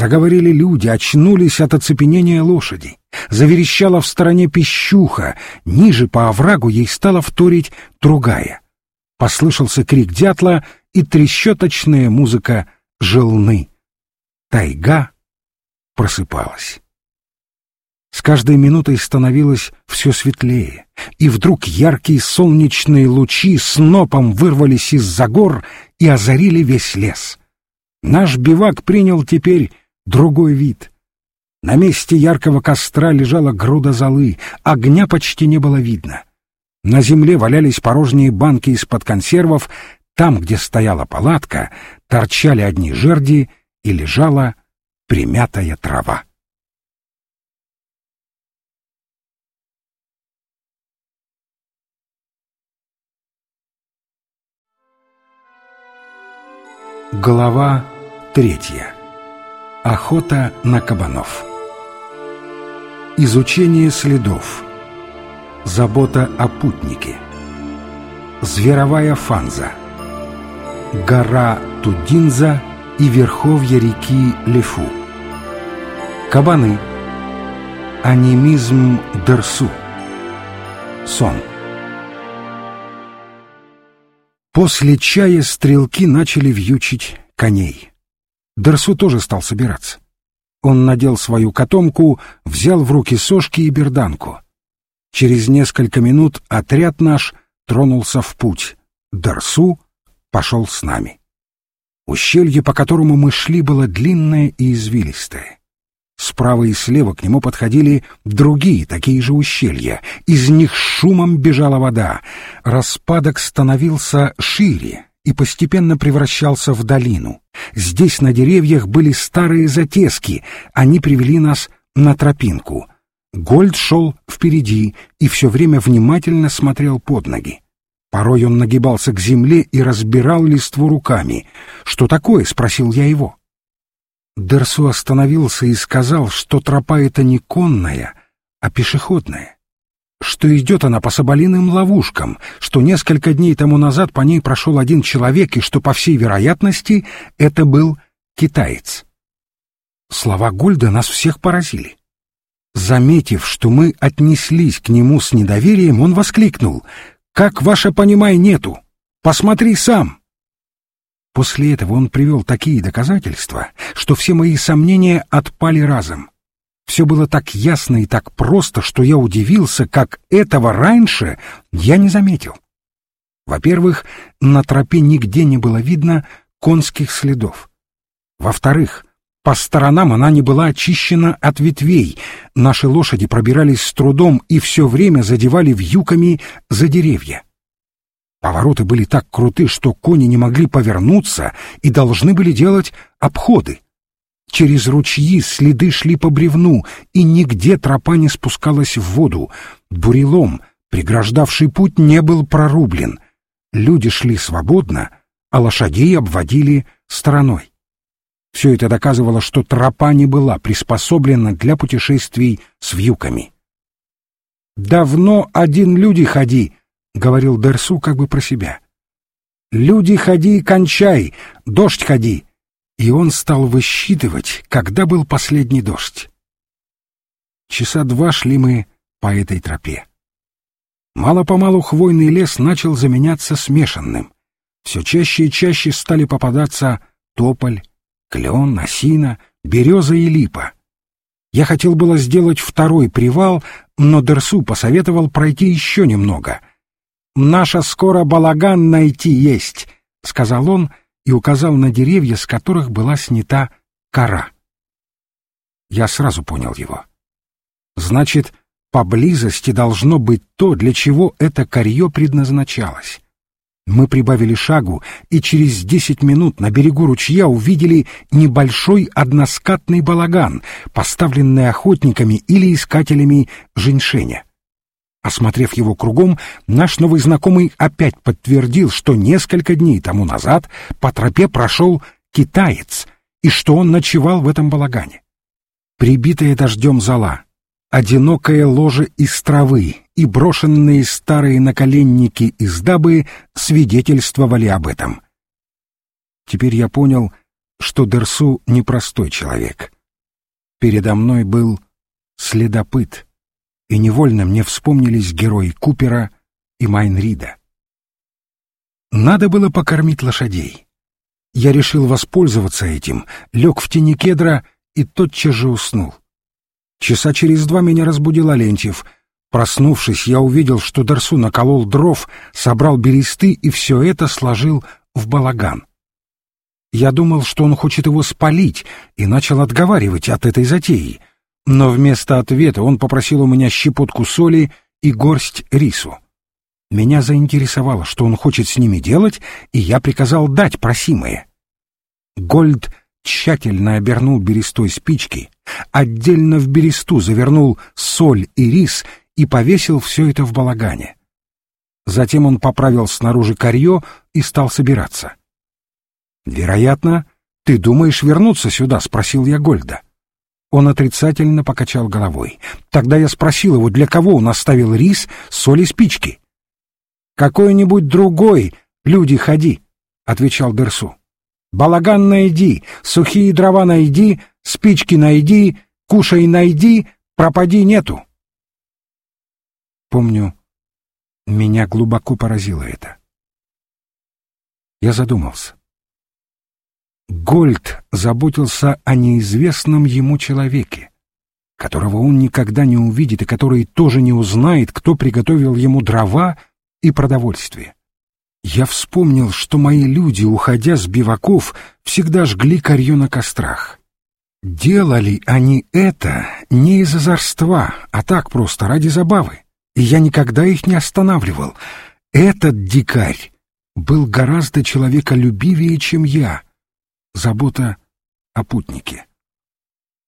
Заговорили люди, очнулись от оцепенения лошади. Заверещала в стороне пищуха, ниже по оврагу ей стала вторить другая. Послышался крик дятла и трещоточная музыка желны. Тайга просыпалась. С каждой минутой становилось все светлее, и вдруг яркие солнечные лучи снопом вырвались из-за гор и озарили весь лес. Наш бивак принял теперь другой вид. На месте яркого костра лежала груда золы, огня почти не было видно. На земле валялись порожние банки из-под консервов, там, где стояла палатка, торчали одни жерди и лежала примятая трава. Глава третья. Охота на кабанов. Изучение следов. Забота о путнике. Зверовая фанза. Гора Тудинза и верховья реки Лефу. Кабаны. Анимизм Дерсу. Сон. После чая стрелки начали вьючить коней. Дерсу тоже стал собираться. Он надел свою котомку, взял в руки сошки и берданку. Через несколько минут отряд наш тронулся в путь. Дерсу пошел с нами. Ущелье, по которому мы шли, было длинное и извилистое. Справа и слева к нему подходили другие такие же ущелья. Из них шумом бежала вода. Распадок становился шире и постепенно превращался в долину. Здесь на деревьях были старые затески. Они привели нас на тропинку. Гольд шел впереди и все время внимательно смотрел под ноги. Порой он нагибался к земле и разбирал листву руками. «Что такое?» — спросил я его. Дерсу остановился и сказал, что тропа эта не конная, а пешеходная, что идет она по соболиным ловушкам, что несколько дней тому назад по ней прошел один человек и что, по всей вероятности, это был китаец. Слова Гольда нас всех поразили. Заметив, что мы отнеслись к нему с недоверием, он воскликнул «Как ваше понимай нету? Посмотри сам!» После этого он привел такие доказательства, что все мои сомнения отпали разом. Все было так ясно и так просто, что я удивился, как этого раньше я не заметил. Во-первых, на тропе нигде не было видно конских следов. Во-вторых, по сторонам она не была очищена от ветвей, наши лошади пробирались с трудом и все время задевали вьюками за деревья. Повороты были так круты, что кони не могли повернуться и должны были делать обходы. Через ручьи следы шли по бревну, и нигде тропа не спускалась в воду. Бурелом, преграждавший путь, не был прорублен. Люди шли свободно, а лошадей обводили стороной. Все это доказывало, что тропа не была приспособлена для путешествий с вьюками. «Давно один люди ходи», — говорил Дерсу как бы про себя. «Люди, ходи, кончай! Дождь ходи!» И он стал высчитывать, когда был последний дождь. Часа два шли мы по этой тропе. Мало-помалу хвойный лес начал заменяться смешанным. Все чаще и чаще стали попадаться тополь, клен, осина, береза и липа. Я хотел было сделать второй привал, но Дерсу посоветовал пройти еще немного — наша скоро балаган найти есть», — сказал он и указал на деревья, с которых была снята кора. Я сразу понял его. Значит, поблизости должно быть то, для чего это корье предназначалось. Мы прибавили шагу, и через десять минут на берегу ручья увидели небольшой односкатный балаган, поставленный охотниками или искателями женьшеня. Осмотрев его кругом, наш новый знакомый опять подтвердил, что несколько дней тому назад по тропе прошел китаец и что он ночевал в этом балагане. Прибитая дождем зола, одинокое ложе из травы и брошенные старые наколенники из дабы свидетельствовали об этом. Теперь я понял, что Дерсу непростой человек. Передо мной был следопыт, и невольно мне вспомнились герои Купера и Майнрида. Надо было покормить лошадей. Я решил воспользоваться этим, лег в тени кедра и тотчас же уснул. Часа через два меня разбудил Алентьев. Проснувшись, я увидел, что Дарсу наколол дров, собрал бересты и все это сложил в балаган. Я думал, что он хочет его спалить, и начал отговаривать от этой затеи. Но вместо ответа он попросил у меня щепотку соли и горсть рису. Меня заинтересовало, что он хочет с ними делать, и я приказал дать просимое. Гольд тщательно обернул берестой спички, отдельно в бересту завернул соль и рис и повесил все это в балагане. Затем он поправил снаружи корье и стал собираться. «Вероятно, ты думаешь вернуться сюда?» — спросил я Гольда. Он отрицательно покачал головой. Тогда я спросил его, для кого он оставил рис, соль и спички. «Какой-нибудь другой, люди, ходи», — отвечал Дерсу. «Балаган найди, сухие дрова найди, спички найди, кушай найди, пропади нету». Помню, меня глубоко поразило это. Я задумался. Гольд заботился о неизвестном ему человеке, которого он никогда не увидит и который тоже не узнает, кто приготовил ему дрова и продовольствие. Я вспомнил, что мои люди, уходя с биваков, всегда жгли корью на кострах. Делали они это не из озорства, а так просто ради забавы, и я никогда их не останавливал. Этот дикарь был гораздо человеколюбивее, чем я. Забота о путнике.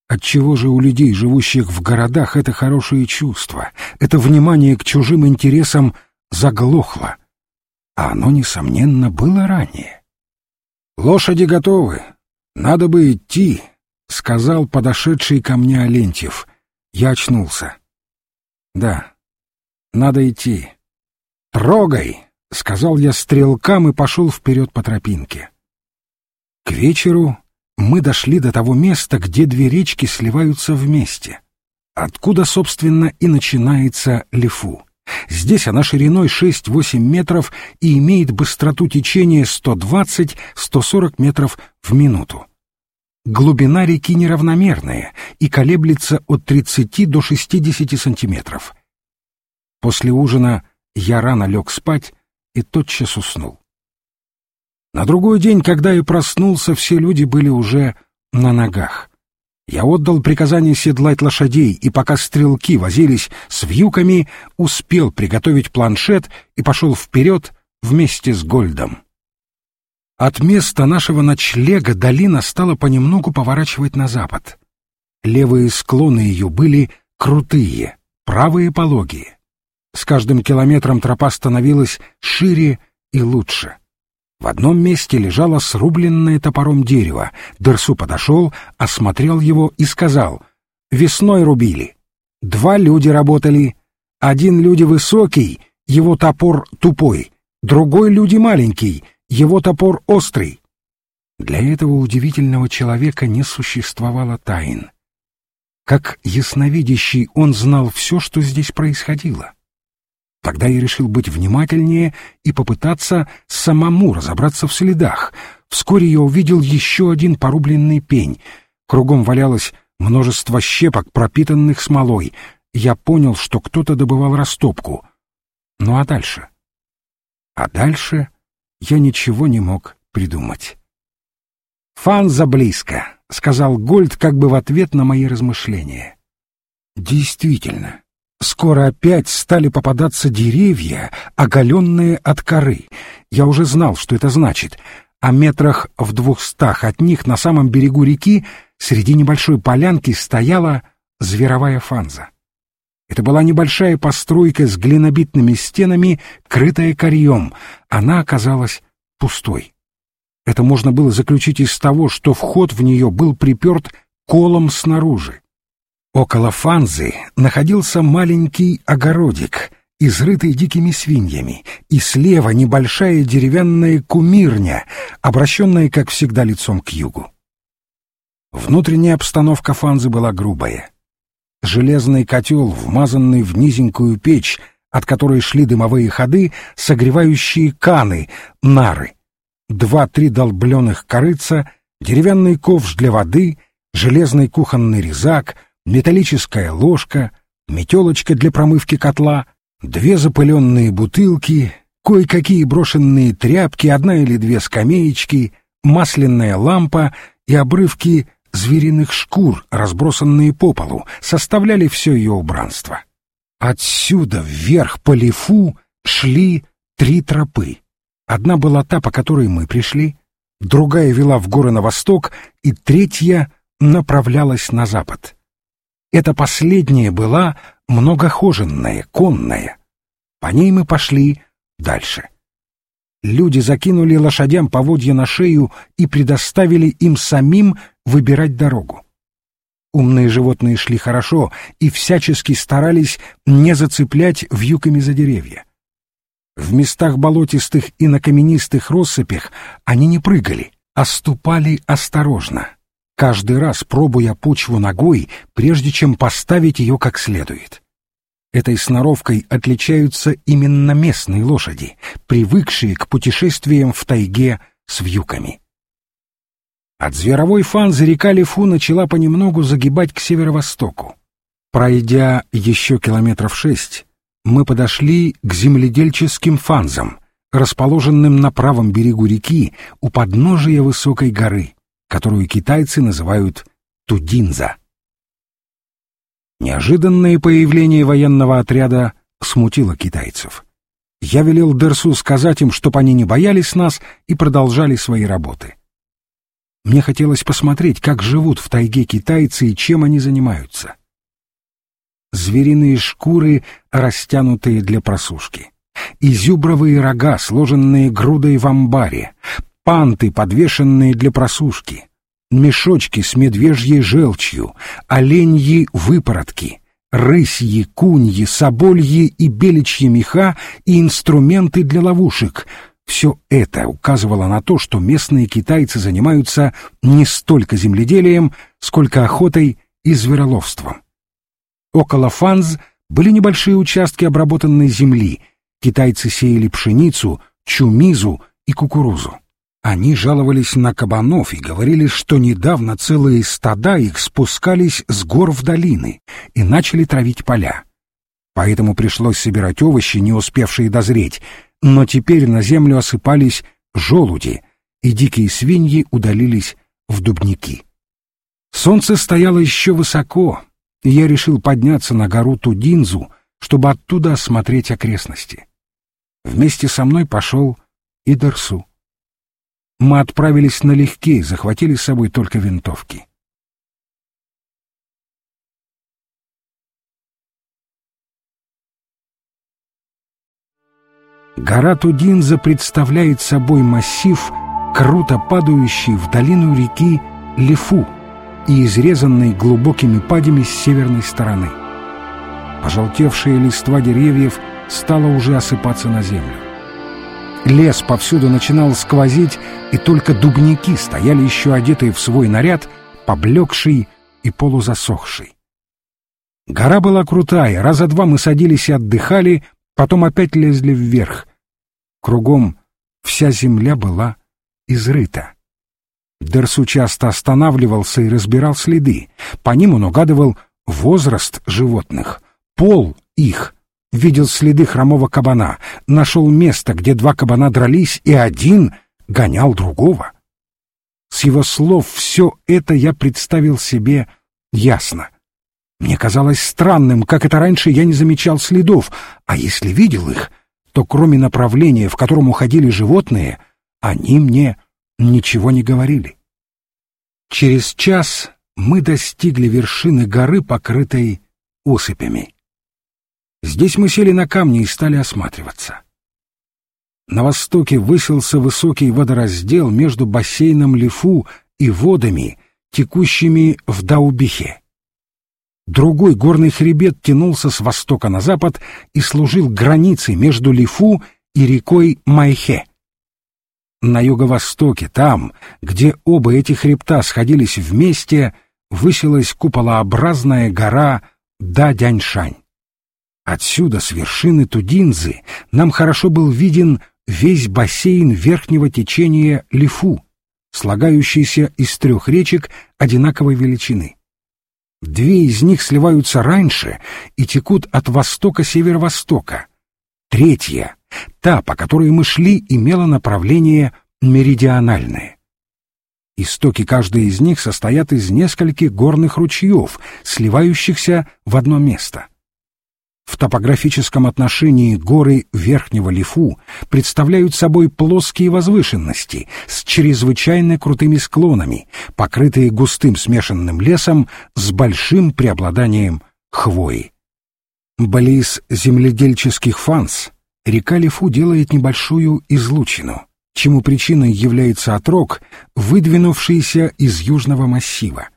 Отчего же у людей, живущих в городах, это хорошее чувство, это внимание к чужим интересам заглохло, а оно, несомненно, было ранее. «Лошади готовы, надо бы идти», — сказал подошедший ко мне Алентьев. Я очнулся. «Да, надо идти». «Трогай», — сказал я стрелкам и пошел вперед по тропинке. К вечеру мы дошли до того места, где две речки сливаются вместе, откуда, собственно, и начинается Лифу. Здесь она шириной 6-8 метров и имеет быстроту течения 120-140 метров в минуту. Глубина реки неравномерная и колеблется от 30 до 60 сантиметров. После ужина я рано лег спать и тотчас уснул. На другой день, когда я проснулся, все люди были уже на ногах. Я отдал приказание седлать лошадей, и пока стрелки возились с вьюками, успел приготовить планшет и пошел вперед вместе с Гольдом. От места нашего ночлега долина стала понемногу поворачивать на запад. Левые склоны ее были крутые, правые пологие. С каждым километром тропа становилась шире и лучше. В одном месте лежало срубленное топором дерево. Дерсу подошел, осмотрел его и сказал, «Весной рубили. Два люди работали. Один люди высокий, его топор тупой, другой люди маленький, его топор острый». Для этого удивительного человека не существовало тайн. Как ясновидящий он знал все, что здесь происходило. Тогда я решил быть внимательнее и попытаться самому разобраться в следах. Вскоре я увидел еще один порубленный пень. Кругом валялось множество щепок, пропитанных смолой. Я понял, что кто-то добывал растопку. Ну а дальше? А дальше я ничего не мог придумать. «Фанза близко», — сказал Гольд как бы в ответ на мои размышления. Действительно, Скоро опять стали попадаться деревья, оголенные от коры. Я уже знал, что это значит. А метрах в двухстах от них на самом берегу реки среди небольшой полянки стояла зверовая фанза. Это была небольшая постройка с глинобитными стенами, крытая корьем. Она оказалась пустой. Это можно было заключить из того, что вход в нее был приперт колом снаружи. Около фанзы находился маленький огородик, изрытый дикими свиньями, и слева небольшая деревянная кумирня, обращенная, как всегда, лицом к югу. Внутренняя обстановка Фанзы была грубая. Железный котел, вмазанный в низенькую печь, от которой шли дымовые ходы, согревающие каны, нары. Два-три долбленных корыца, деревянный ковш для воды, железный кухонный резак, металлическая ложка, метелочка для промывки котла, две запыленные бутылки, кое-какие брошенные тряпки, одна или две скамеечки, масляная лампа и обрывки звериных шкур, разбросанные по полу, составляли все ее убранство. Отсюда вверх по лифу шли три тропы. Одна была та, по которой мы пришли, другая вела в горы на восток, и третья направлялась на запад. Эта последняя была многохоженная, конная. По ней мы пошли дальше. Люди закинули лошадям поводья на шею и предоставили им самим выбирать дорогу. Умные животные шли хорошо и всячески старались не зацеплять вьюками за деревья. В местах болотистых и на каменистых россыпях они не прыгали, а ступали осторожно, каждый раз пробуя почву ногой, прежде чем поставить ее как следует. Этой сноровкой отличаются именно местные лошади, привыкшие к путешествиям в тайге с вьюками. От зверовой фанзы река Лифу начала понемногу загибать к северо-востоку. Пройдя еще километров шесть, мы подошли к земледельческим фанзам, расположенным на правом берегу реки у подножия высокой горы, которую китайцы называют Тудинза. Неожиданное появление военного отряда смутило китайцев. Я велел Дерсу сказать им, чтоб они не боялись нас и продолжали свои работы. Мне хотелось посмотреть, как живут в тайге китайцы и чем они занимаются. Звериные шкуры, растянутые для просушки. Изюбровые рога, сложенные грудой в амбаре. Панты, подвешенные для просушки мешочки с медвежьей желчью, оленьи выпоротки, рысьи, куньи, собольи и беличьи меха и инструменты для ловушек. Все это указывало на то, что местные китайцы занимаются не столько земледелием, сколько охотой и звероловством. Около Фанз были небольшие участки обработанной земли. Китайцы сеяли пшеницу, чумизу и кукурузу. Они жаловались на кабанов и говорили, что недавно целые стада их спускались с гор в долины и начали травить поля. Поэтому пришлось собирать овощи, не успевшие дозреть, но теперь на землю осыпались желуди, и дикие свиньи удалились в дубники. Солнце стояло еще высоко, и я решил подняться на гору Тудинзу, чтобы оттуда осмотреть окрестности. Вместе со мной пошел и Дерсу. Мы отправились налегке и захватили с собой только винтовки. Гора Тудинза представляет собой массив, круто падающий в долину реки Лифу и изрезанный глубокими падями с северной стороны. Пожелтевшая листва деревьев стала уже осыпаться на землю. Лес повсюду начинал сквозить, и только дубники стояли еще одетые в свой наряд, поблекший и полузасохший. Гора была крутая, раза два мы садились и отдыхали, потом опять лезли вверх. Кругом вся земля была изрыта. Дерсу часто останавливался и разбирал следы. По ним он угадывал возраст животных, пол их, видел следы хромого кабана, нашел место, где два кабана дрались, и один гонял другого. С его слов все это я представил себе ясно. Мне казалось странным, как это раньше я не замечал следов, а если видел их, то кроме направления, в котором уходили животные, они мне ничего не говорили. Через час мы достигли вершины горы, покрытой осыпями. Здесь мы сели на камни и стали осматриваться. На востоке высился высокий водораздел между бассейном Лифу и водами, текущими в Даубихе. Другой горный хребет тянулся с востока на запад и служил границей между Лифу и рекой Майхе. На юго-востоке, там, где оба эти хребта сходились вместе, высилась куполообразная гора Да-Дяньшань. Отсюда, с вершины Тудинзы, нам хорошо был виден весь бассейн верхнего течения Лифу, слагающийся из трех речек одинаковой величины. Две из них сливаются раньше и текут от востока-северо-востока. Третья, та, по которой мы шли, имела направление меридиональное. Истоки каждой из них состоят из нескольких горных ручьев, сливающихся в одно место. В топографическом отношении горы Верхнего Лифу представляют собой плоские возвышенности с чрезвычайно крутыми склонами, покрытые густым смешанным лесом с большим преобладанием хвои. Близ земледельческих фанс река Лифу делает небольшую излучину, чему причиной является отрог, выдвинувшийся из южного массива.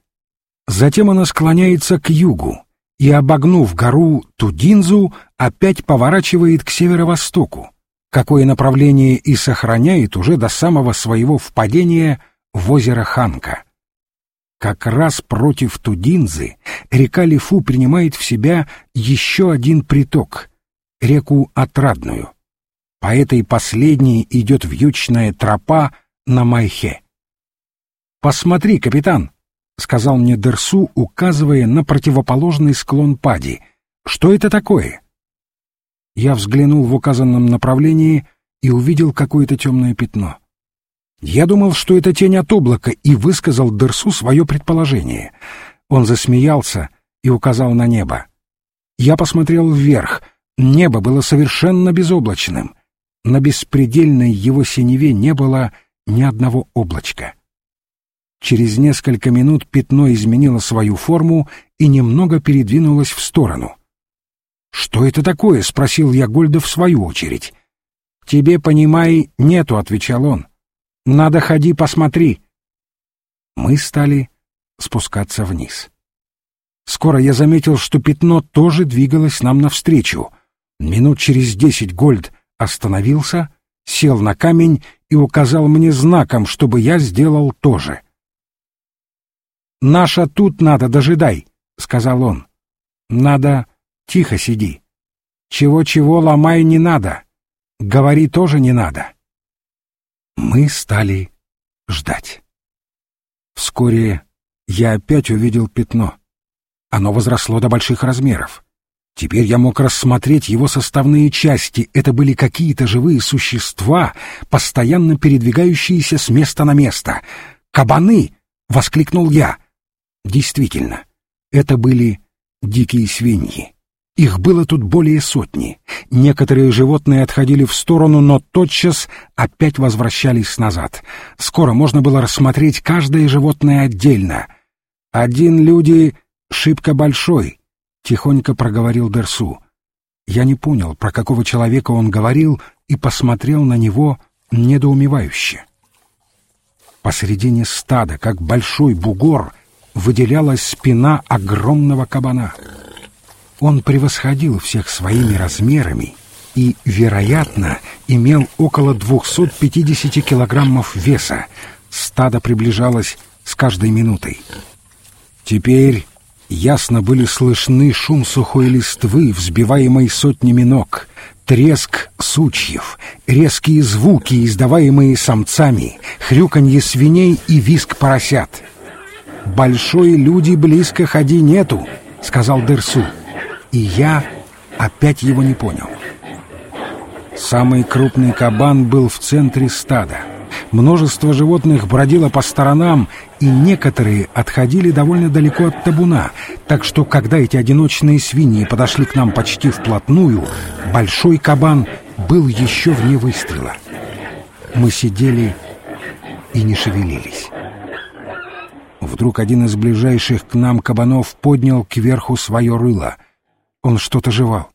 Затем она склоняется к югу, и, обогнув гору Тудинзу, опять поворачивает к северо-востоку, какое направление и сохраняет уже до самого своего впадения в озеро Ханка. Как раз против Тудинзы река Лифу принимает в себя еще один приток — реку Отрадную. По этой последней идет вьючная тропа на Майхе. «Посмотри, капитан!» — сказал мне Дерсу, указывая на противоположный склон пади. «Что это такое?» Я взглянул в указанном направлении и увидел какое-то темное пятно. Я думал, что это тень от облака, и высказал Дерсу свое предположение. Он засмеялся и указал на небо. Я посмотрел вверх. Небо было совершенно безоблачным. На беспредельной его синеве не было ни одного облачка. Через несколько минут пятно изменило свою форму и немного передвинулось в сторону. «Что это такое?» — спросил я Гольда в свою очередь. «Тебе, понимай, нету», — отвечал он. «Надо ходи, посмотри». Мы стали спускаться вниз. Скоро я заметил, что пятно тоже двигалось нам навстречу. Минут через десять Гольд остановился, сел на камень и указал мне знаком, чтобы я сделал то же. «Наша тут надо, дожидай», — сказал он. «Надо тихо сиди. Чего-чего ломай не надо. Говори тоже не надо». Мы стали ждать. Вскоре я опять увидел пятно. Оно возросло до больших размеров. Теперь я мог рассмотреть его составные части. Это были какие-то живые существа, постоянно передвигающиеся с места на место. «Кабаны!» — воскликнул я. Действительно, это были дикие свиньи. Их было тут более сотни. Некоторые животные отходили в сторону, но тотчас опять возвращались назад. Скоро можно было рассмотреть каждое животное отдельно. «Один люди шибко большой», — тихонько проговорил Дерсу. Я не понял, про какого человека он говорил, и посмотрел на него недоумевающе. Посредине стада, как большой бугор — выделялась спина огромного кабана. Он превосходил всех своими размерами и, вероятно, имел около 250 килограммов веса. Стадо приближалось с каждой минутой. Теперь ясно были слышны шум сухой листвы, взбиваемой сотнями ног, треск сучьев, резкие звуки, издаваемые самцами, хрюканье свиней и визг поросят — «Большой люди близко ходи нету», — сказал Дерсу. И я опять его не понял. Самый крупный кабан был в центре стада. Множество животных бродило по сторонам, и некоторые отходили довольно далеко от табуна, так что, когда эти одиночные свиньи подошли к нам почти вплотную, большой кабан был еще вне выстрела. Мы сидели и не шевелились. Вдруг один из ближайших к нам кабанов поднял кверху свое рыло. Он что-то жевал.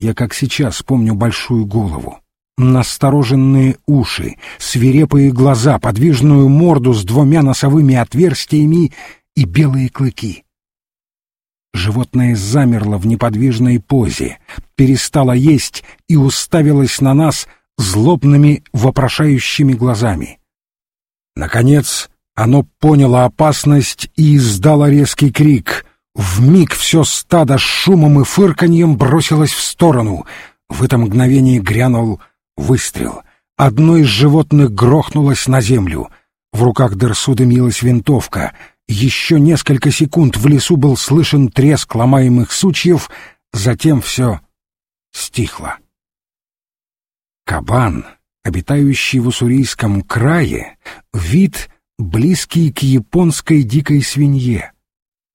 Я как сейчас помню большую голову, настороженные уши, свирепые глаза, подвижную морду с двумя носовыми отверстиями и белые клыки. Животное замерло в неподвижной позе, перестало есть и уставилось на нас злобными вопрошающими глазами. Наконец оно поняло опасность и издало резкий крик. В миг все стадо с шумом и фырканьем бросилось в сторону. В это мгновение грянул выстрел. Одно из животных грохнулось на землю. В руках Дерсу дымилась винтовка. Еще несколько секунд в лесу был слышен треск ломаемых сучьев, затем все стихло. Кабан, обитающий в Уссурийском крае, вид близкий к японской дикой свинье.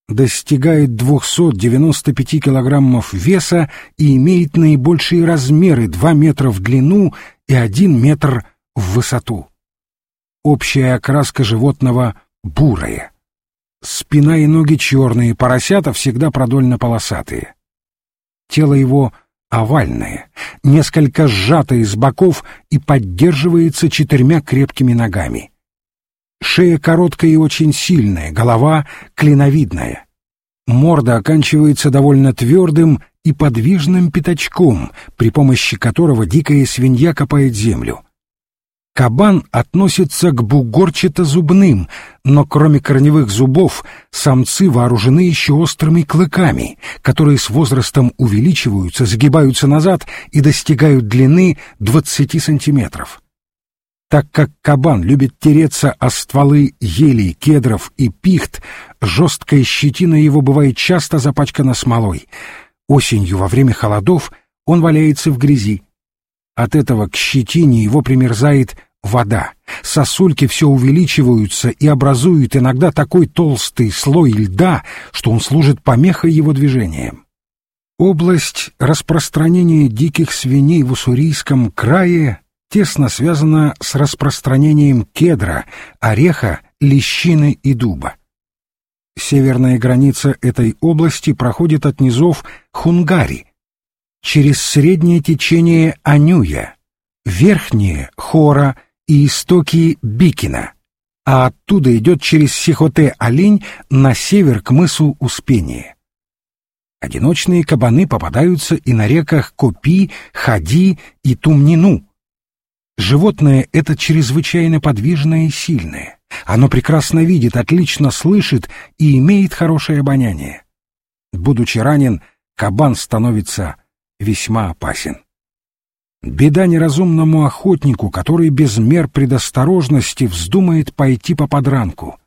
Достигает 295 килограммов веса и имеет наибольшие размеры 2 метра в длину и 1 метр в высоту. Общая окраска животного бурая. Спина и ноги черные, поросята всегда продольно-полосатые. Тело его овальное, несколько сжатое с боков и поддерживается четырьмя крепкими ногами. Шея короткая и очень сильная, голова клиновидная. Морда оканчивается довольно твердым и подвижным пятачком, при помощи которого дикая свинья копает землю. Кабан относится к бугорчато-зубным, но кроме корневых зубов самцы вооружены еще острыми клыками, которые с возрастом увеличиваются, загибаются назад и достигают длины 20 сантиметров. Так как кабан любит тереться о стволы елей, кедров и пихт, жесткая щетина его бывает часто запачкана смолой. Осенью во время холодов он валяется в грязи, от этого к щетине его примерзает вода. Сосульки все увеличиваются и образуют иногда такой толстый слой льда, что он служит помехой его движениям. Область распространения диких свиней в Уссурийском крае тесно связана с распространением кедра, ореха, лещины и дуба. Северная граница этой области проходит от низов Хунгари, через среднее течение Анюя, верхнее Хора и истоки Бикина, а оттуда идет через Сихоте-Олень на север к мысу Успения. Одиночные кабаны попадаются и на реках Копи, Хади и Тумнину. Животное это чрезвычайно подвижное и сильное. Оно прекрасно видит, отлично слышит и имеет хорошее обоняние. Будучи ранен, кабан становится весьма опасен. Беда неразумному охотнику, который без мер предосторожности вздумает пойти по подранку.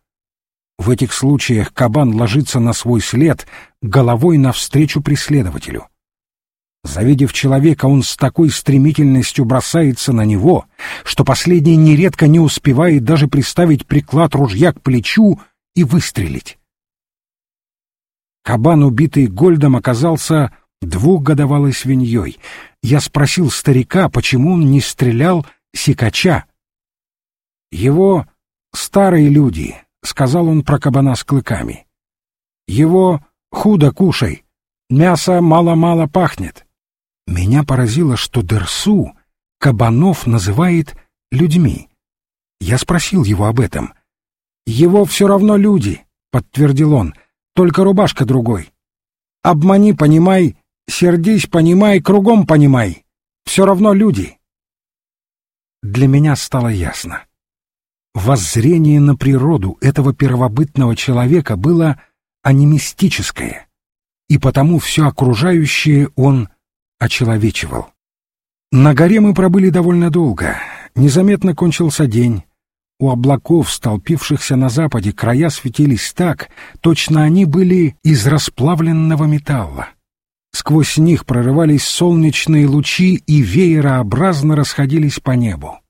В этих случаях кабан ложится на свой след головой навстречу преследователю. Завидев человека, он с такой стремительностью бросается на него, что последний нередко не успевает даже приставить приклад ружья к плечу и выстрелить. Кабан, убитый Гольдом, оказался двухгодовалой свиньей. Я спросил старика, почему он не стрелял сикача. «Его старые люди», — сказал он про кабана с клыками. «Его худо кушай, мясо мало-мало пахнет». Меня поразило, что Дерсу кабанов называет людьми. Я спросил его об этом. «Его все равно люди», — подтвердил он, — «только рубашка другой. Обмани, понимай, Сердись, понимай, кругом понимай. Все равно люди. Для меня стало ясно. Воззрение на природу этого первобытного человека было анимистическое, и потому все окружающее он очеловечивал. На горе мы пробыли довольно долго. Незаметно кончился день. У облаков, столпившихся на западе, края светились так, точно они были из расплавленного металла. Сквозь них прорывались солнечные лучи и веерообразно расходились по небу.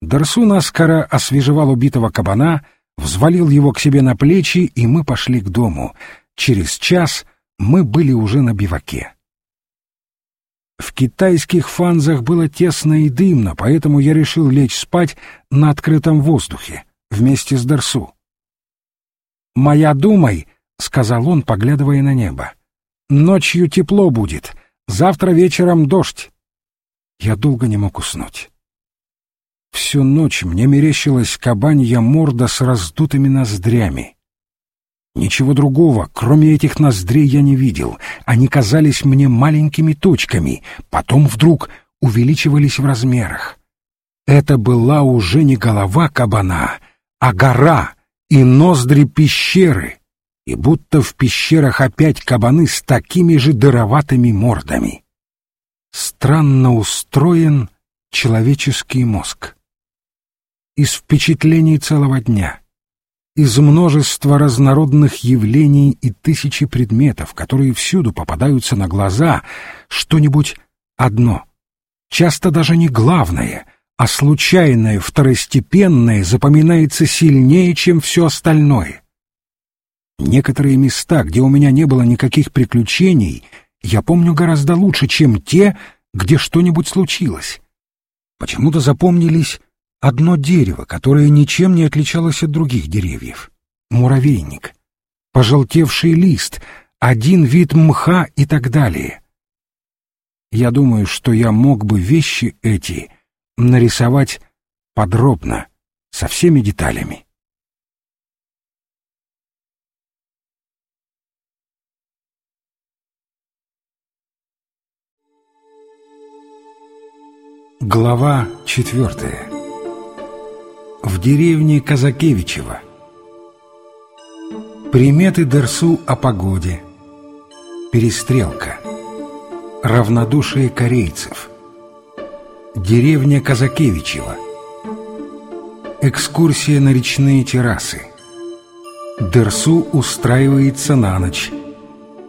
Дарсу наскоро освежевал убитого кабана, взвалил его к себе на плечи, и мы пошли к дому. Через час мы были уже на биваке. В китайских фанзах было тесно и дымно, поэтому я решил лечь спать на открытом воздухе вместе с Дарсу. «Моя думай», — сказал он, поглядывая на небо. Ночью тепло будет, завтра вечером дождь. Я долго не мог уснуть. Всю ночь мне мерещилась кабанья морда с раздутыми ноздрями. Ничего другого, кроме этих ноздрей, я не видел. Они казались мне маленькими точками. Потом вдруг увеличивались в размерах. Это была уже не голова кабана, а гора и ноздри пещеры, и будто в пещерах опять кабаны с такими же дыроватыми мордами. Странно устроен человеческий мозг. Из впечатлений целого дня, из множества разнородных явлений и тысячи предметов, которые всюду попадаются на глаза, что-нибудь одно, часто даже не главное, а случайное, второстепенное запоминается сильнее, чем все остальное. Некоторые места, где у меня не было никаких приключений, я помню гораздо лучше, чем те, где что-нибудь случилось. Почему-то запомнились одно дерево, которое ничем не отличалось от других деревьев. Муравейник, пожелтевший лист, один вид мха и так далее. Я думаю, что я мог бы вещи эти нарисовать подробно, со всеми деталями. Глава четвертая. В деревне Казакевичево. Приметы Дерсу о погоде. Перестрелка. Равнодушие корейцев. Деревня Казакевичево. Экскурсия на речные террасы. Дерсу устраивается на ночь.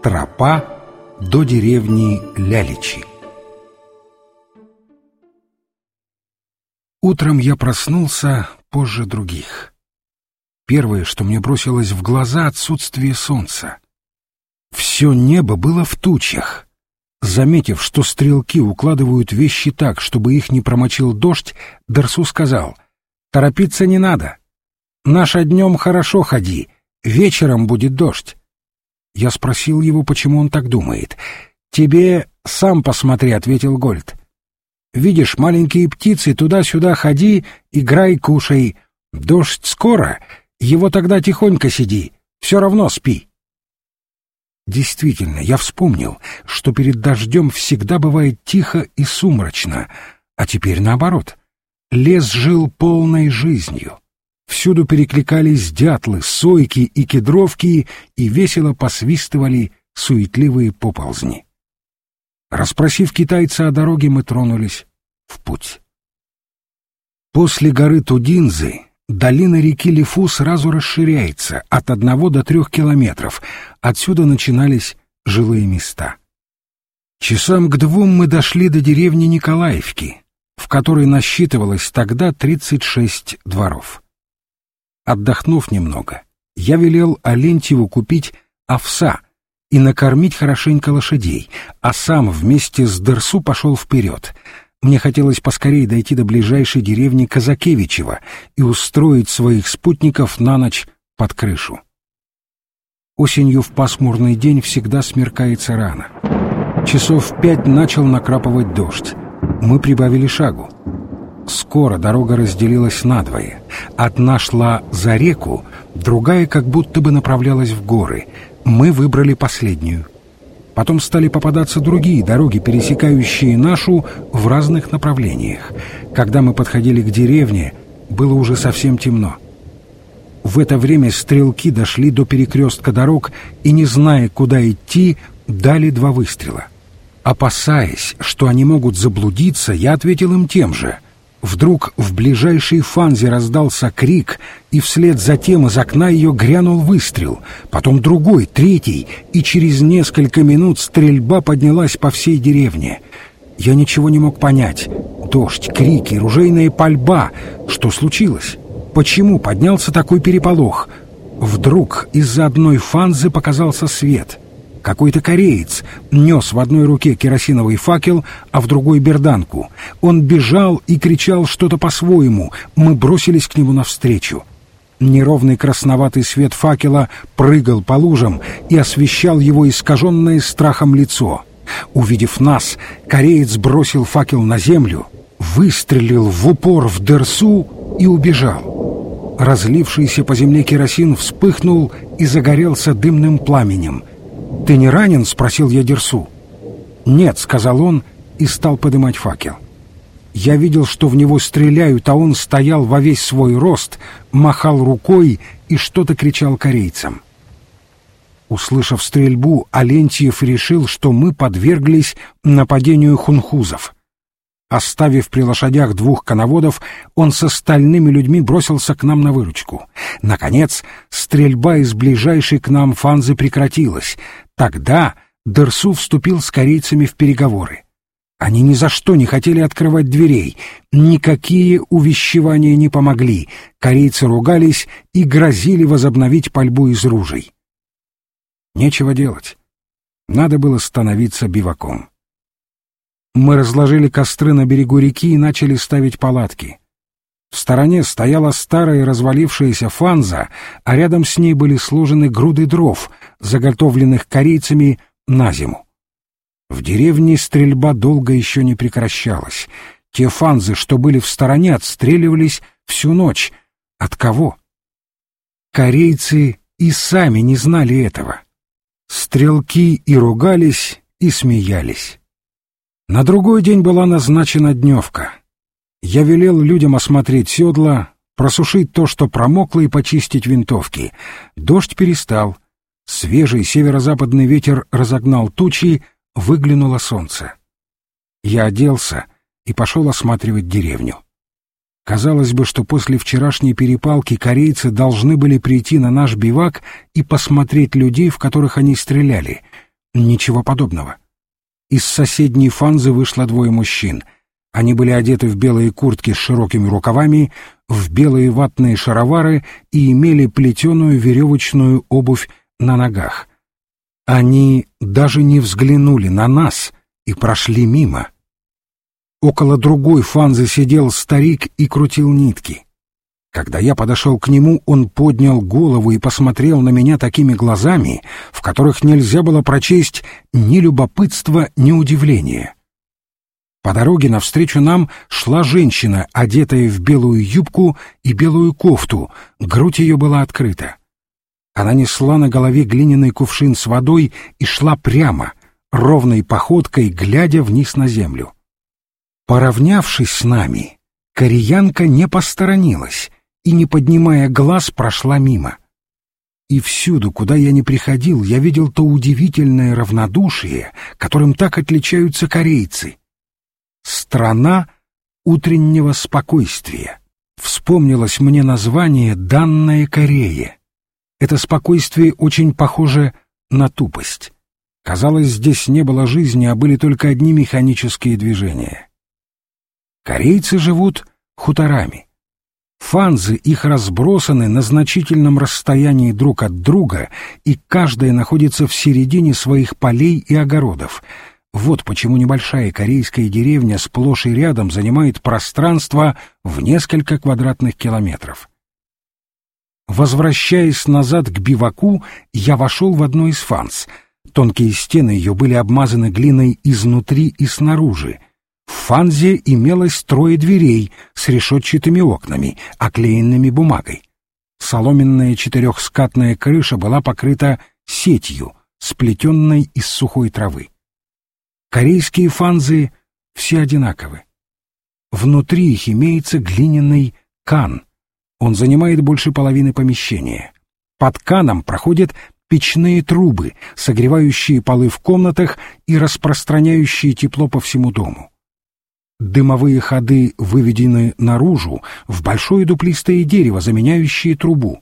Тропа до деревни Ляличи. Утром я проснулся позже других. Первое, что мне бросилось в глаза — отсутствие солнца. Все небо было в тучах. Заметив, что стрелки укладывают вещи так, чтобы их не промочил дождь, Дарсу сказал, «Торопиться не надо. Наша днем хорошо ходи, вечером будет дождь». Я спросил его, почему он так думает. «Тебе сам посмотри», — ответил Гольд. Видишь, маленькие птицы, туда-сюда ходи, играй, кушай. Дождь скоро, его тогда тихонько сиди, все равно спи. Действительно, я вспомнил, что перед дождем всегда бывает тихо и сумрачно, а теперь наоборот. Лес жил полной жизнью. Всюду перекликались дятлы, сойки и кедровки и весело посвистывали суетливые поползни. Распросив китайца о дороге, мы тронулись в путь. После горы Тудинзы долина реки Лифу сразу расширяется от одного до трех километров. Отсюда начинались жилые места. Часам к двум мы дошли до деревни Николаевки, в которой насчитывалось тогда 36 дворов. Отдохнув немного, я велел Алентьеву купить овса и накормить хорошенько лошадей, а сам вместе с Дерсу пошел вперед — мне хотелось поскорее дойти до ближайшей деревни Казакевичева и устроить своих спутников на ночь под крышу. Осенью в пасмурный день всегда смеркается рано. Часов пять начал накрапывать дождь. Мы прибавили шагу. Скоро дорога разделилась надвое. Одна шла за реку, другая как будто бы направлялась в горы. Мы выбрали последнюю — Потом стали попадаться другие дороги, пересекающие нашу в разных направлениях. Когда мы подходили к деревне, было уже совсем темно. В это время стрелки дошли до перекрестка дорог и, не зная, куда идти, дали два выстрела. Опасаясь, что они могут заблудиться, я ответил им тем же — Вдруг в ближайшей фанзе раздался крик, и вслед за тем из окна ее грянул выстрел, потом другой, третий, и через несколько минут стрельба поднялась по всей деревне. Я ничего не мог понять. Дождь, крики, ружейная пальба. Что случилось? Почему поднялся такой переполох? Вдруг из-за одной фанзы показался свет — какой-то кореец нес в одной руке керосиновый факел, а в другой — берданку. Он бежал и кричал что-то по-своему. Мы бросились к нему навстречу. Неровный красноватый свет факела прыгал по лужам и освещал его искаженное страхом лицо. Увидев нас, кореец бросил факел на землю, выстрелил в упор в Дерсу и убежал. Разлившийся по земле керосин вспыхнул и загорелся дымным пламенем — «Ты не ранен?» — спросил я Дерсу. «Нет», — сказал он и стал подымать факел. Я видел, что в него стреляют, а он стоял во весь свой рост, махал рукой и что-то кричал корейцам. Услышав стрельбу, Алентьев решил, что мы подверглись нападению хунхузов. Оставив при лошадях двух коноводов, он с остальными людьми бросился к нам на выручку. Наконец, стрельба из ближайшей к нам фанзы прекратилась. Тогда Дерсу вступил с корейцами в переговоры. Они ни за что не хотели открывать дверей. Никакие увещевания не помогли. Корейцы ругались и грозили возобновить пальбу из ружей. Нечего делать. Надо было становиться биваком. Мы разложили костры на берегу реки и начали ставить палатки. В стороне стояла старая развалившаяся фанза, а рядом с ней были сложены груды дров, заготовленных корейцами на зиму. В деревне стрельба долго еще не прекращалась. Те фанзы, что были в стороне, отстреливались всю ночь. От кого? Корейцы и сами не знали этого. Стрелки и ругались, и смеялись. На другой день была назначена дневка. Я велел людям осмотреть седла, просушить то, что промокло, и почистить винтовки. Дождь перестал. Свежий северо-западный ветер разогнал тучи, выглянуло солнце. Я оделся и пошел осматривать деревню. Казалось бы, что после вчерашней перепалки корейцы должны были прийти на наш бивак и посмотреть людей, в которых они стреляли. Ничего подобного. Из соседней фанзы вышло двое мужчин. Они были одеты в белые куртки с широкими рукавами, в белые ватные шаровары и имели плетеную веревочную обувь на ногах. Они даже не взглянули на нас и прошли мимо. Около другой фанзы сидел старик и крутил нитки. Когда я подошел к нему, он поднял голову и посмотрел на меня такими глазами, в которых нельзя было прочесть ни любопытства, ни удивления. По дороге навстречу нам шла женщина, одетая в белую юбку и белую кофту, грудь ее была открыта. Она несла на голове глиняный кувшин с водой и шла прямо, ровной походкой, глядя вниз на землю. Поравнявшись с нами, кореянка не посторонилась, и, не поднимая глаз, прошла мимо. И всюду, куда я не приходил, я видел то удивительное равнодушие, которым так отличаются корейцы. Страна утреннего спокойствия. Вспомнилось мне название, данное Корее. Это спокойствие очень похоже на тупость. Казалось, здесь не было жизни, а были только одни механические движения. Корейцы живут хуторами. Фанзы их разбросаны на значительном расстоянии друг от друга, и каждая находится в середине своих полей и огородов. Вот почему небольшая корейская деревня сплошь и рядом занимает пространство в несколько квадратных километров. Возвращаясь назад к биваку, я вошел в одну из фанз. Тонкие стены ее были обмазаны глиной изнутри и снаружи. В фанзе имелось трое дверей с решетчатыми окнами, оклеенными бумагой. Соломенная четырехскатная крыша была покрыта сетью, сплетенной из сухой травы. Корейские фанзы все одинаковы. Внутри их имеется глиняный кан. Он занимает больше половины помещения. Под каном проходят печные трубы, согревающие полы в комнатах и распространяющие тепло по всему дому. Дымовые ходы выведены наружу в большое дуплистое дерево, заменяющее трубу.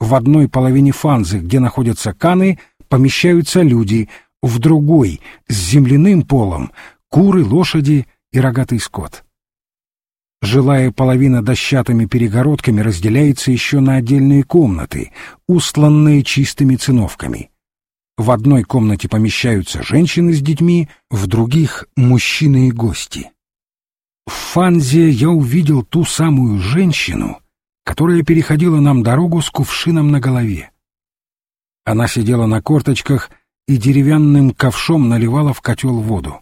В одной половине фанзы, где находятся каны, помещаются люди, в другой, с земляным полом, куры, лошади и рогатый скот. Жилая половина дощатыми перегородками разделяется еще на отдельные комнаты, устланные чистыми циновками. В одной комнате помещаются женщины с детьми, в других — мужчины и гости. В Фанзе я увидел ту самую женщину, которая переходила нам дорогу с кувшином на голове. Она сидела на корточках и деревянным ковшом наливала в котел воду.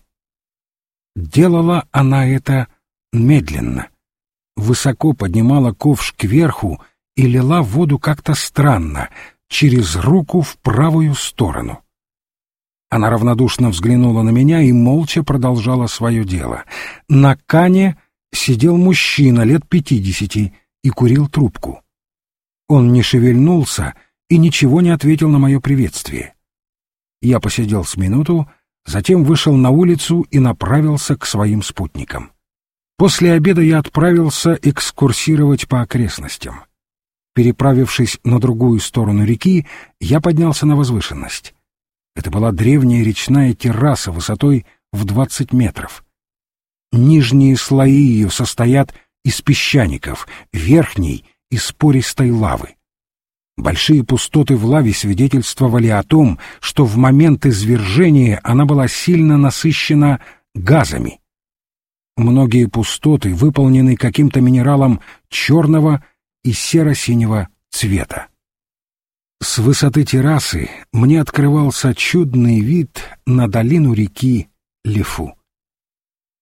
Делала она это медленно. Высоко поднимала ковш кверху и лила воду как-то странно, через руку в правую сторону. Она равнодушно взглянула на меня и молча продолжала свое дело. На кане сидел мужчина лет пятидесяти и курил трубку. Он не шевельнулся и ничего не ответил на мое приветствие. Я посидел с минуту, затем вышел на улицу и направился к своим спутникам. После обеда я отправился экскурсировать по окрестностям. Переправившись на другую сторону реки, я поднялся на возвышенность. Это была древняя речная терраса высотой в 20 метров. Нижние слои ее состоят из песчаников, верхний — из пористой лавы. Большие пустоты в лаве свидетельствовали о том, что в момент извержения она была сильно насыщена газами. Многие пустоты выполнены каким-то минералом черного и серо-синего цвета. С высоты террасы мне открывался чудный вид на долину реки Лефу.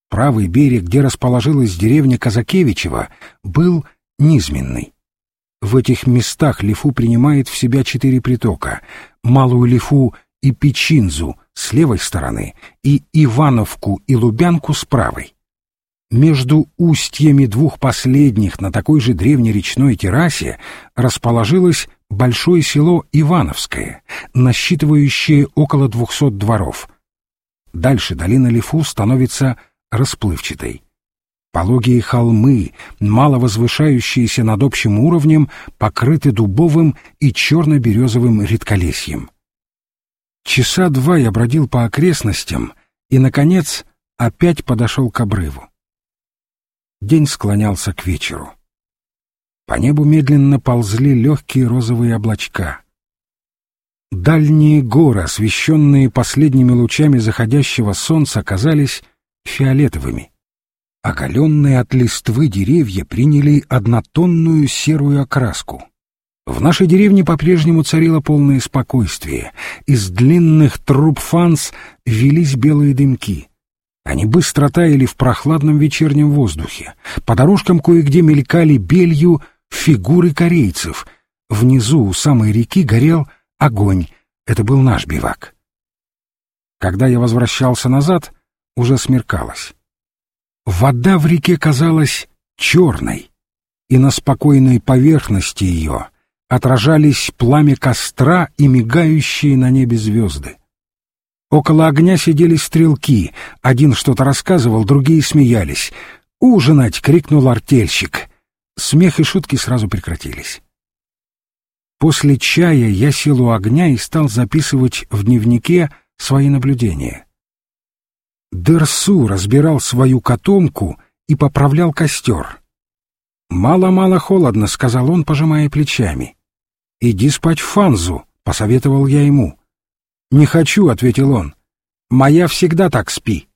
Правый берег, где расположилась деревня Казакевичева, был низменный. В этих местах Лифу принимает в себя четыре притока — Малую Лифу и Печинзу с левой стороны и Ивановку и Лубянку с правой. Между устьями двух последних на такой же древней речной террасе расположилось большое село Ивановское, насчитывающее около двухсот дворов. Дальше долина Лифу становится расплывчатой. Пологие холмы, мало возвышающиеся над общим уровнем, покрыты дубовым и черно-березовым редколесьем. Часа два я бродил по окрестностям и, наконец, опять подошел к обрыву. День склонялся к вечеру. По небу медленно ползли легкие розовые облачка. Дальние горы, освещенные последними лучами заходящего солнца, казались фиолетовыми. Оголенные от листвы деревья приняли однотонную серую окраску. В нашей деревне по-прежнему царило полное спокойствие. Из длинных труб фанс велись белые дымки. Они быстро таяли в прохладном вечернем воздухе. По дорожкам кое-где мелькали белью фигуры корейцев. Внизу у самой реки горел огонь. Это был наш бивак. Когда я возвращался назад, уже смеркалось. Вода в реке казалась черной, и на спокойной поверхности ее отражались пламя костра и мигающие на небе звезды. Около огня сидели стрелки, один что-то рассказывал, другие смеялись. «Ужинать!» — крикнул артельщик. Смех и шутки сразу прекратились. После чая я сел у огня и стал записывать в дневнике свои наблюдения. Дерсу разбирал свою котомку и поправлял костер. «Мало-мало холодно», — сказал он, пожимая плечами. «Иди спать в фанзу», — посоветовал я ему. «Не хочу», — ответил он. «Моя всегда так спи».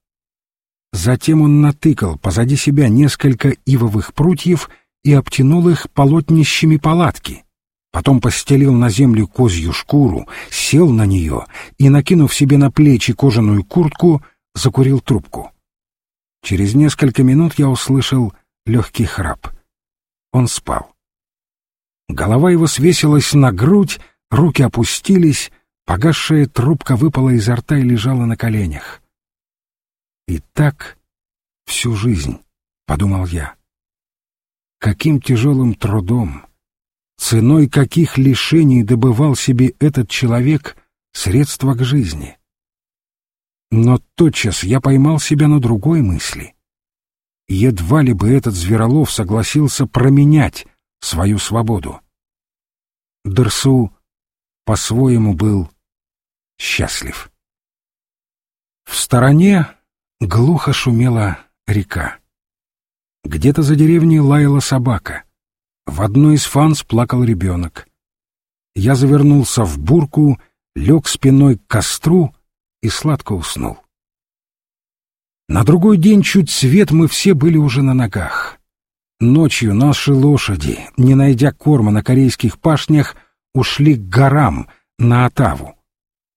Затем он натыкал позади себя несколько ивовых прутьев и обтянул их полотнищами палатки. Потом постелил на землю козью шкуру, сел на нее и, накинув себе на плечи кожаную куртку, — закурил трубку. Через несколько минут я услышал легкий храп. Он спал. Голова его свесилась на грудь, руки опустились, погасшая трубка выпала изо рта и лежала на коленях. И так всю жизнь, — подумал я. Каким тяжелым трудом, ценой каких лишений добывал себе этот человек средства к жизни. Но тотчас я поймал себя на другой мысли. Едва ли бы этот Зверолов согласился променять свою свободу. Дерсу по-своему был счастлив. В стороне глухо шумела река. Где-то за деревней лаяла собака. В одной из фанс плакал ребенок. Я завернулся в бурку, лег спиной к костру и сладко уснул. На другой день чуть свет мы все были уже на ногах. Ночью наши лошади, не найдя корма на корейских пашнях, ушли к горам, на Отаву.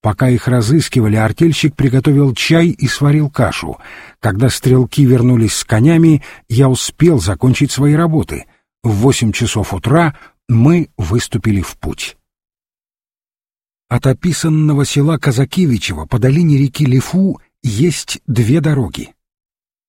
Пока их разыскивали, артельщик приготовил чай и сварил кашу. Когда стрелки вернулись с конями, я успел закончить свои работы. В восемь часов утра мы выступили в путь. От описанного села Казакевичева по долине реки Лифу есть две дороги.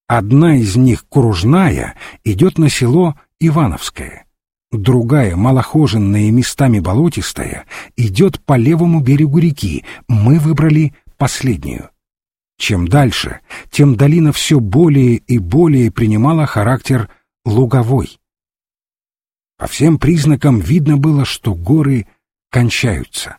Одна из них, кружная, идет на село Ивановское. Другая, малохоженная местами болотистая, идет по левому берегу реки. Мы выбрали последнюю. Чем дальше, тем долина все более и более принимала характер луговой. По всем признакам видно было, что горы кончаются.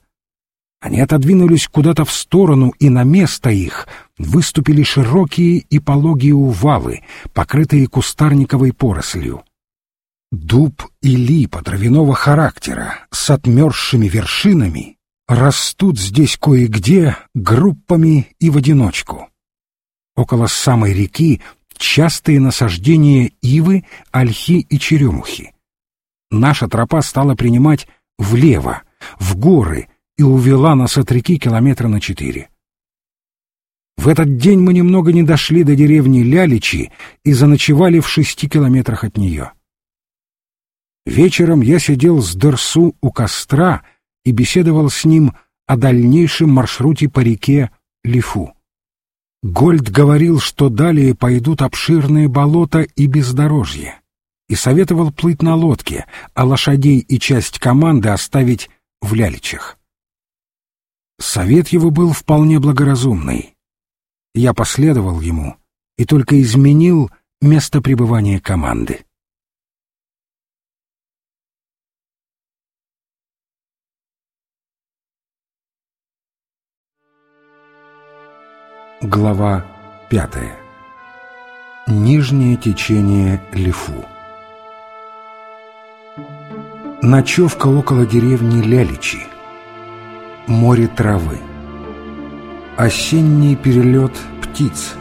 Они отодвинулись куда-то в сторону, и на место их выступили широкие и пологие увалы, покрытые кустарниковой порослью. Дуб и липа травяного характера с отмерзшими вершинами растут здесь кое-где группами и в одиночку. Около самой реки частые насаждения ивы, ольхи и черемухи. Наша тропа стала принимать влево, в горы, и увела нас от реки километра на четыре. В этот день мы немного не дошли до деревни Ляличи и заночевали в шести километрах от нее. Вечером я сидел с Дерсу у костра и беседовал с ним о дальнейшем маршруте по реке Лифу. Гольд говорил, что далее пойдут обширные болота и бездорожье, и советовал плыть на лодке, а лошадей и часть команды оставить в Ляличах. Совет его был вполне благоразумный. Я последовал ему и только изменил место пребывания команды. Глава пятая. Нижнее течение Лифу. Ночевка около деревни Ляличи. Море травы. Осенний перелет птиц.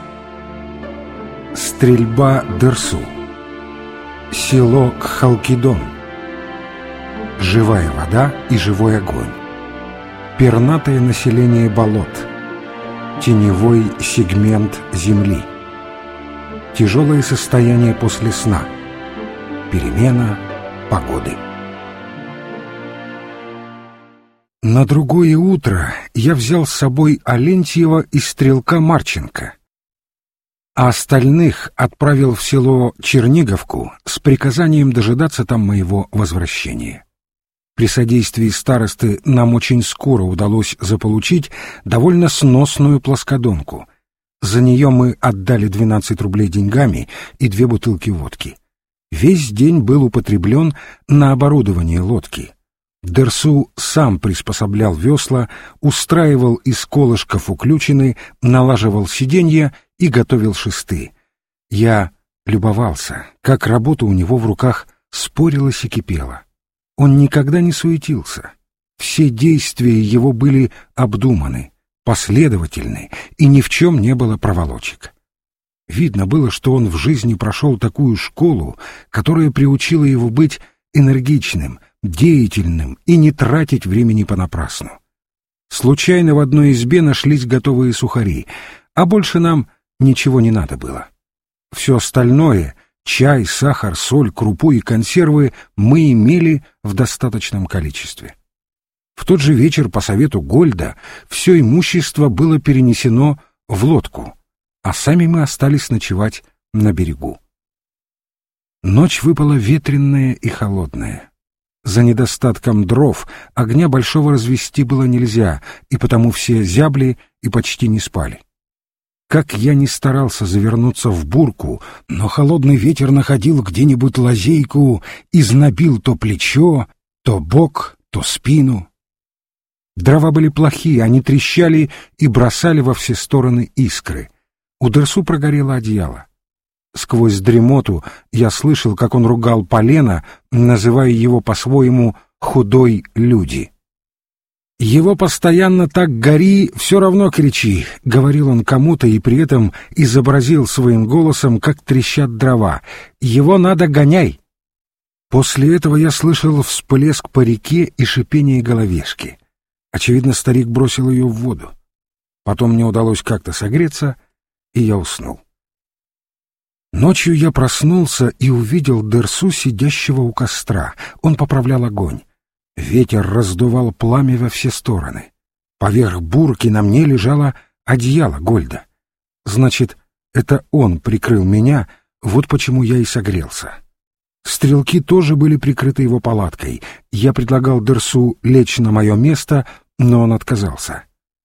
Стрельба Дерсу. Село Халкидон. Живая вода и живой огонь. Пернатое население болот – Теневой сегмент Земли. Тяжелое состояние после сна. Перемена погоды. На другое утро я взял с собой Алентьева и стрелка Марченко, а остальных отправил в село Черниговку с приказанием дожидаться там моего возвращения. При содействии старосты нам очень скоро удалось заполучить довольно сносную плоскодонку. За нее мы отдали 12 рублей деньгами и две бутылки водки. Весь день был употреблен на оборудование лодки. Дерсу сам приспособлял весла, устраивал из колышков уключины, налаживал сиденья и готовил шесты. Я любовался, как работа у него в руках спорилась и кипела. Он никогда не суетился. Все действия его были обдуманы, последовательны, и ни в чем не было проволочек. Видно было, что он в жизни прошел такую школу, которая приучила его быть энергичным, деятельным и не тратить времени понапрасну. Случайно в одной избе нашлись готовые сухари, а больше нам ничего не надо было. Все остальное — Чай, сахар, соль, крупу и консервы мы имели в достаточном количестве. В тот же вечер по совету Гольда все имущество было перенесено в лодку, а сами мы остались ночевать на берегу. Ночь выпала ветренная и холодная. За недостатком дров огня большого развести было нельзя, и потому все зябли и почти не спали. Как я не старался завернуться в бурку, но холодный ветер находил где-нибудь лазейку и знобил то плечо, то бок, то спину. Дрова были плохие, они трещали и бросали во все стороны искры. У Дерсу прогорело одеяло. Сквозь дремоту я слышал, как он ругал полено, называя его по-своему «худой люди». «Его постоянно так гори, все равно кричи», — говорил он кому-то и при этом изобразил своим голосом, как трещат дрова. «Его надо гоняй». После этого я слышал всплеск по реке и шипение головешки. Очевидно, старик бросил ее в воду. Потом мне удалось как-то согреться, и я уснул. Ночью я проснулся и увидел Дерсу, сидящего у костра. Он поправлял огонь. Ветер раздувал пламя во все стороны. Поверх бурки на мне лежало одеяло Гольда. Значит, это он прикрыл меня, вот почему я и согрелся. Стрелки тоже были прикрыты его палаткой. Я предлагал Дерсу лечь на мое место, но он отказался.